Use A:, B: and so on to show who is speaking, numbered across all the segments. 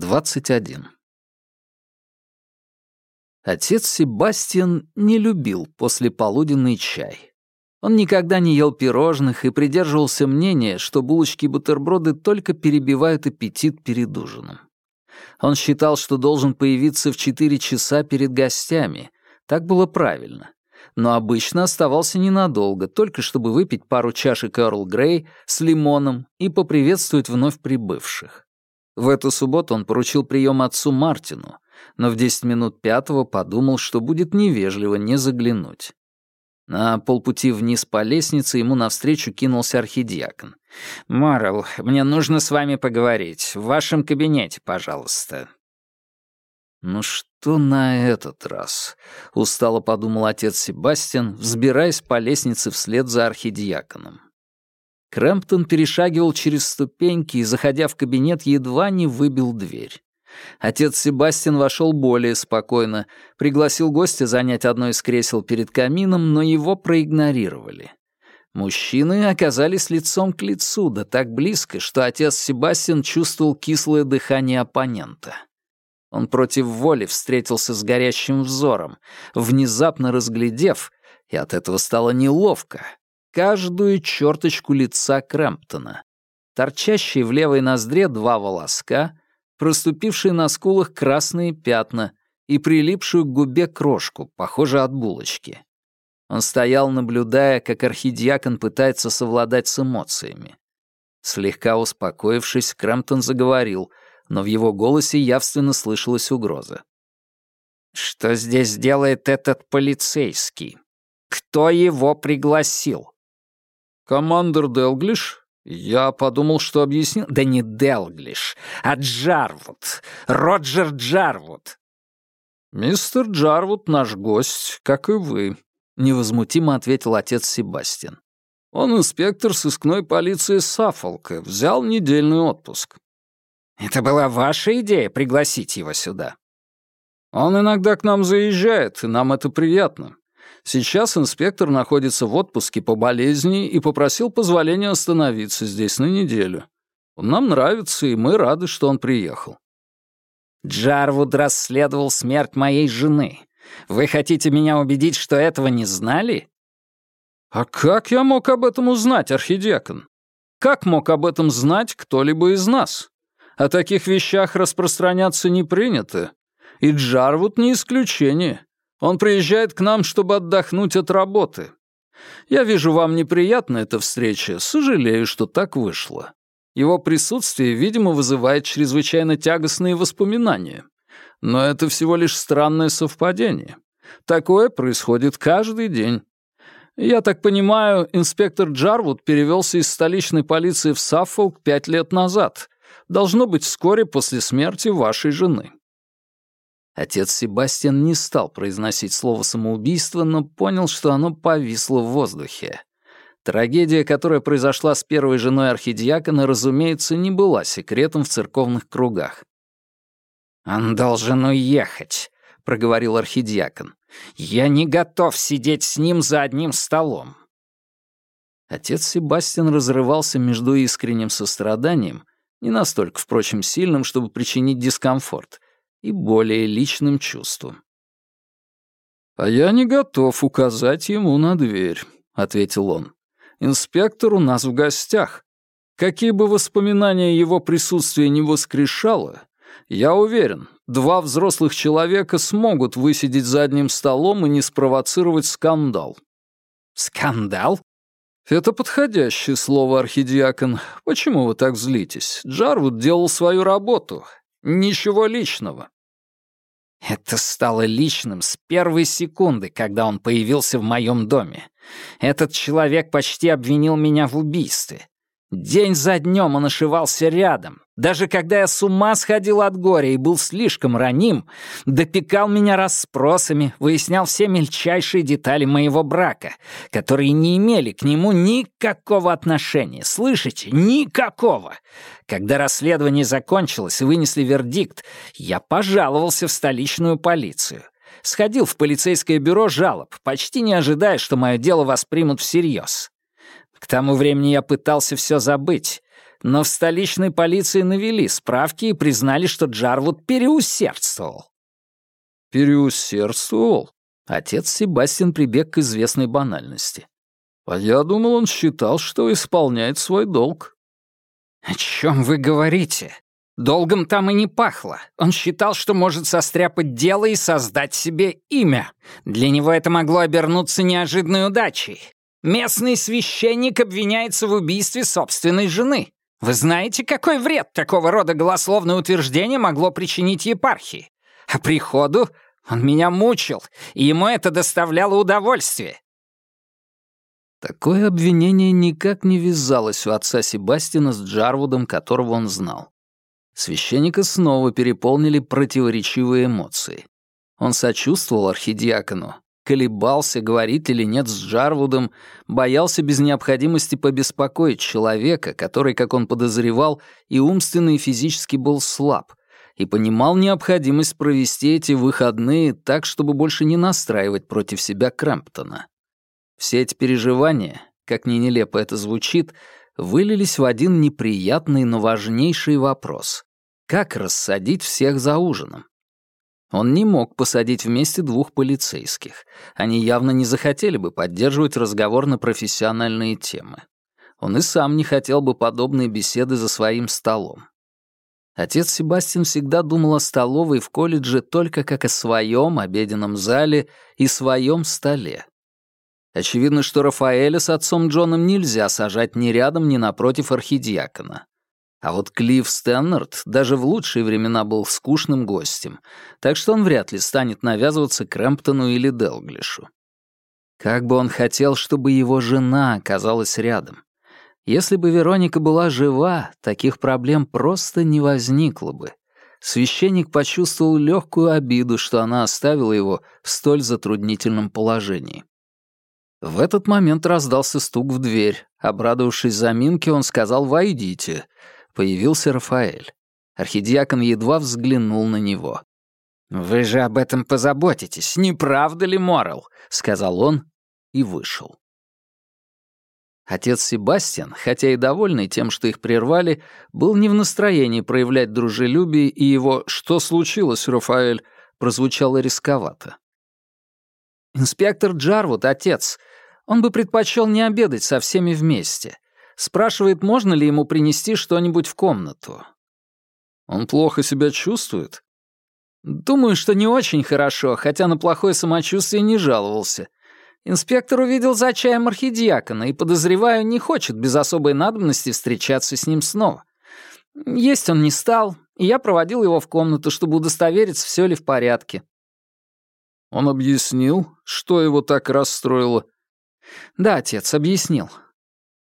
A: 21. Отец Себастьян не любил послеполуденный чай. Он никогда не ел пирожных и придерживался мнения, что булочки и бутерброды только перебивают аппетит перед ужином. Он считал, что должен появиться в 4 часа перед гостями. Так было правильно. Но обычно оставался ненадолго, только чтобы выпить пару чашек Эрл Грей с лимоном и поприветствовать вновь прибывших. В эту субботу он поручил прием отцу Мартину, но в десять минут пятого подумал, что будет невежливо не заглянуть. На полпути вниз по лестнице ему навстречу кинулся архидиакон. «Моррел, мне нужно с вами поговорить. В вашем кабинете, пожалуйста». «Ну что на этот раз?» — устало подумал отец Себастьян, взбираясь по лестнице вслед за архидиаконом. Крэмптон перешагивал через ступеньки и, заходя в кабинет, едва не выбил дверь. Отец Себастьян вошел более спокойно, пригласил гостя занять одно из кресел перед камином, но его проигнорировали. Мужчины оказались лицом к лицу, да так близко, что отец Себастьян чувствовал кислое дыхание оппонента. Он против воли встретился с горящим взором, внезапно разглядев, и от этого стало неловко, каждую черточку лица Крэмптона. Торчащие в левой ноздре два волоска, проступившие на скулах красные пятна и прилипшую к губе крошку, похожую от булочки. Он стоял, наблюдая, как архидиакон пытается совладать с эмоциями. Слегка успокоившись, Крэмптон заговорил, но в его голосе явственно слышалась угроза. «Что здесь делает этот полицейский? Кто его пригласил?»
B: «Командер Делглиш? Я подумал, что объяснил...»
A: «Да не Делглиш, а Джарвуд. Роджер Джарвуд».
B: «Мистер Джарвуд наш гость, как и вы», — невозмутимо ответил отец Себастьян. «Он инспектор сыскной полиции Саффолка, взял недельный отпуск».
A: «Это была ваша идея пригласить его сюда?»
B: «Он иногда к нам заезжает, и нам это приятно. Сейчас инспектор находится в отпуске по болезни и попросил позволения остановиться здесь на неделю. Он нам нравится, и мы рады, что он приехал».
A: «Джарвуд расследовал смерть моей жены. Вы хотите меня убедить, что этого не знали?»
B: «А как я мог об этом узнать, архидиакон? Как мог об этом знать кто-либо из нас? О таких вещах распространяться не принято. И Джарвуд не исключение. Он приезжает к нам, чтобы отдохнуть от работы. Я вижу, вам неприятна эта встреча, сожалею, что так вышло. Его присутствие, видимо, вызывает чрезвычайно тягостные воспоминания. Но это всего лишь странное совпадение. Такое происходит каждый день. Я так понимаю, инспектор Джарвуд перевелся из столичной полиции в Саффолк пять лет назад. Должно быть вскоре после смерти вашей жены. Отец Себастьян не стал произносить слово «самоубийство», но понял, что оно повисло в воздухе. Трагедия, которая произошла с первой женой архидиакона, разумеется, не была секретом в церковных кругах. «Он должен уехать», — проговорил архидиакон. «Я не готов сидеть с ним за одним столом». Отец Себастьян разрывался между искренним состраданием, не настолько, впрочем, сильным, чтобы причинить дискомфорт, и более личным чувством. «А я не готов указать ему на дверь», — ответил он. «Инспектор у нас в гостях. Какие бы воспоминания его присутствия не воскрешало, я уверен, два взрослых человека смогут высидеть за одним столом и не спровоцировать скандал».
A: «Скандал?»
B: «Это подходящее слово, архидиакон. Почему вы так злитесь? Джарвуд делал свою работу. Ничего личного.
A: Это стало личным с первой секунды, когда он появился в моем доме. Этот человек почти обвинил меня в убийстве. День за днем он ошивался рядом. Даже когда я с ума сходил от горя и был слишком раним, допекал меня расспросами, выяснял все мельчайшие детали моего брака, которые не имели к нему никакого отношения. Слышите? Никакого. Когда расследование закончилось и вынесли вердикт, я пожаловался в столичную полицию. Сходил в полицейское бюро жалоб, почти не ожидая, что мое дело воспримут всерьез. К тому времени я пытался все забыть.
C: Но в столичной полиции навели справки и признали, что Джарвуд переусердствовал.
B: Переусердствовал?
A: Отец Себастьян прибег к известной банальности.
B: А я думал, он считал, что исполняет свой долг.
C: «О чем вы говорите? Долгом там и не пахло. Он считал, что может состряпать дело и создать себе имя. Для него это могло обернуться неожиданной удачей. Местный священник обвиняется в убийстве собственной жены. Вы знаете, какой вред такого рода голословное утверждение могло причинить епархии? А приходу он меня мучил, и ему это доставляло удовольствие.
A: Такое обвинение никак не вязалось у отца Себастина с Джарвудом, которого он знал. Священника снова переполнили противоречивые эмоции. Он сочувствовал архидиакону, колебался, говорить или нет с Джарвудом, боялся без необходимости побеспокоить человека, который, как он подозревал, и умственно, и физически был слаб, и понимал необходимость провести эти выходные так, чтобы больше не настраивать против себя Крэмптона. Все эти переживания, как ни нелепо это звучит, вылились в один неприятный, но важнейший вопрос. Как рассадить всех за ужином? Он не мог посадить вместе двух полицейских. Они явно не захотели бы поддерживать разговор на профессиональные темы. Он и сам не хотел бы подобные беседы за своим столом. Отец Себастьян всегда думал о столовой в колледже только как о своем обеденном зале и своем столе. Очевидно, что Рафаэля с отцом Джоном нельзя сажать ни рядом, ни напротив архидиакона. А вот Клифф Стэннард даже в лучшие времена был скучным гостем, так что он вряд ли станет навязываться Крэмптону или Делглишу. Как бы он хотел, чтобы его жена оказалась рядом. Если бы Вероника была жива, таких проблем просто не возникло бы. Священник почувствовал легкую обиду, что она оставила его в столь затруднительном положении. В этот момент раздался стук в дверь. Обрадовавшись заминке, он сказал «Войдите». Появился Рафаэль. Архидиакон едва взглянул на него.
C: «Вы же об этом позаботитесь, не правда ли, Моррел?» — сказал он и вышел.
A: Отец Себастьян, хотя и довольный тем, что их прервали, был не в настроении проявлять дружелюбие, и его «Что случилось, Рафаэль?» прозвучало рисковато. «Инспектор Джарвуд, отец. Он бы предпочел не обедать со всеми вместе. Спрашивает, можно ли ему принести что-нибудь в комнату.
B: Он плохо себя чувствует?
A: Думаю, что не очень хорошо, хотя на плохое самочувствие не жаловался. Инспектор увидел за чаем архидиакона и, подозреваю, не хочет без особой надобности встречаться с ним снова. Есть он не стал, и я проводил его в комнату, чтобы удостовериться, все ли в порядке.
B: Он объяснил, что его так расстроило?
A: Да, отец, объяснил.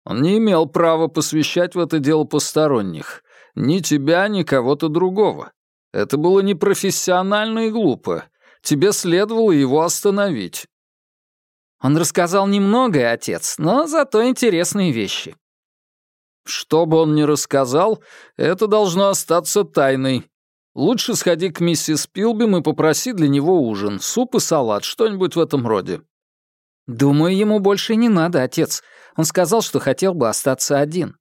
B: Он не имел права посвящать в это дело посторонних. Ни тебя, ни кого-то другого. Это было непрофессионально и глупо. Тебе следовало его остановить.
A: Он рассказал немногое, отец, но зато интересные вещи.
B: Что бы он ни рассказал, это должно остаться тайной. Лучше сходи к миссис Пилбим и попроси для него ужин, суп и салат, что-нибудь в этом роде.
A: Думаю, ему больше не надо, отец. Он сказал, что хотел бы остаться один.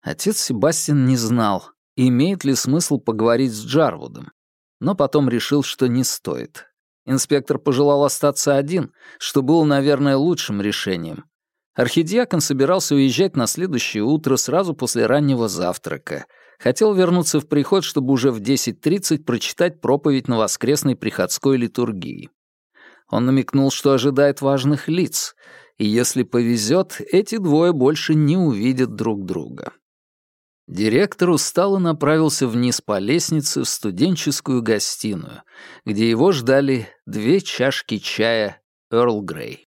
A: Отец Себастьян не знал, имеет ли смысл поговорить с Джарвудом, но потом решил, что не стоит. Инспектор пожелал остаться один, что было, наверное, лучшим решением. Архидиакон собирался уезжать на следующее утро сразу после раннего завтрака. Хотел вернуться в приход, чтобы уже в 10.30 прочитать проповедь на воскресной приходской литургии. Он намекнул, что ожидает важных лиц, и если повезет, эти двое больше не увидят друг друга. Директор устало направился вниз по лестнице в студенческую гостиную, где его ждали две чашки чая Эрл Грей.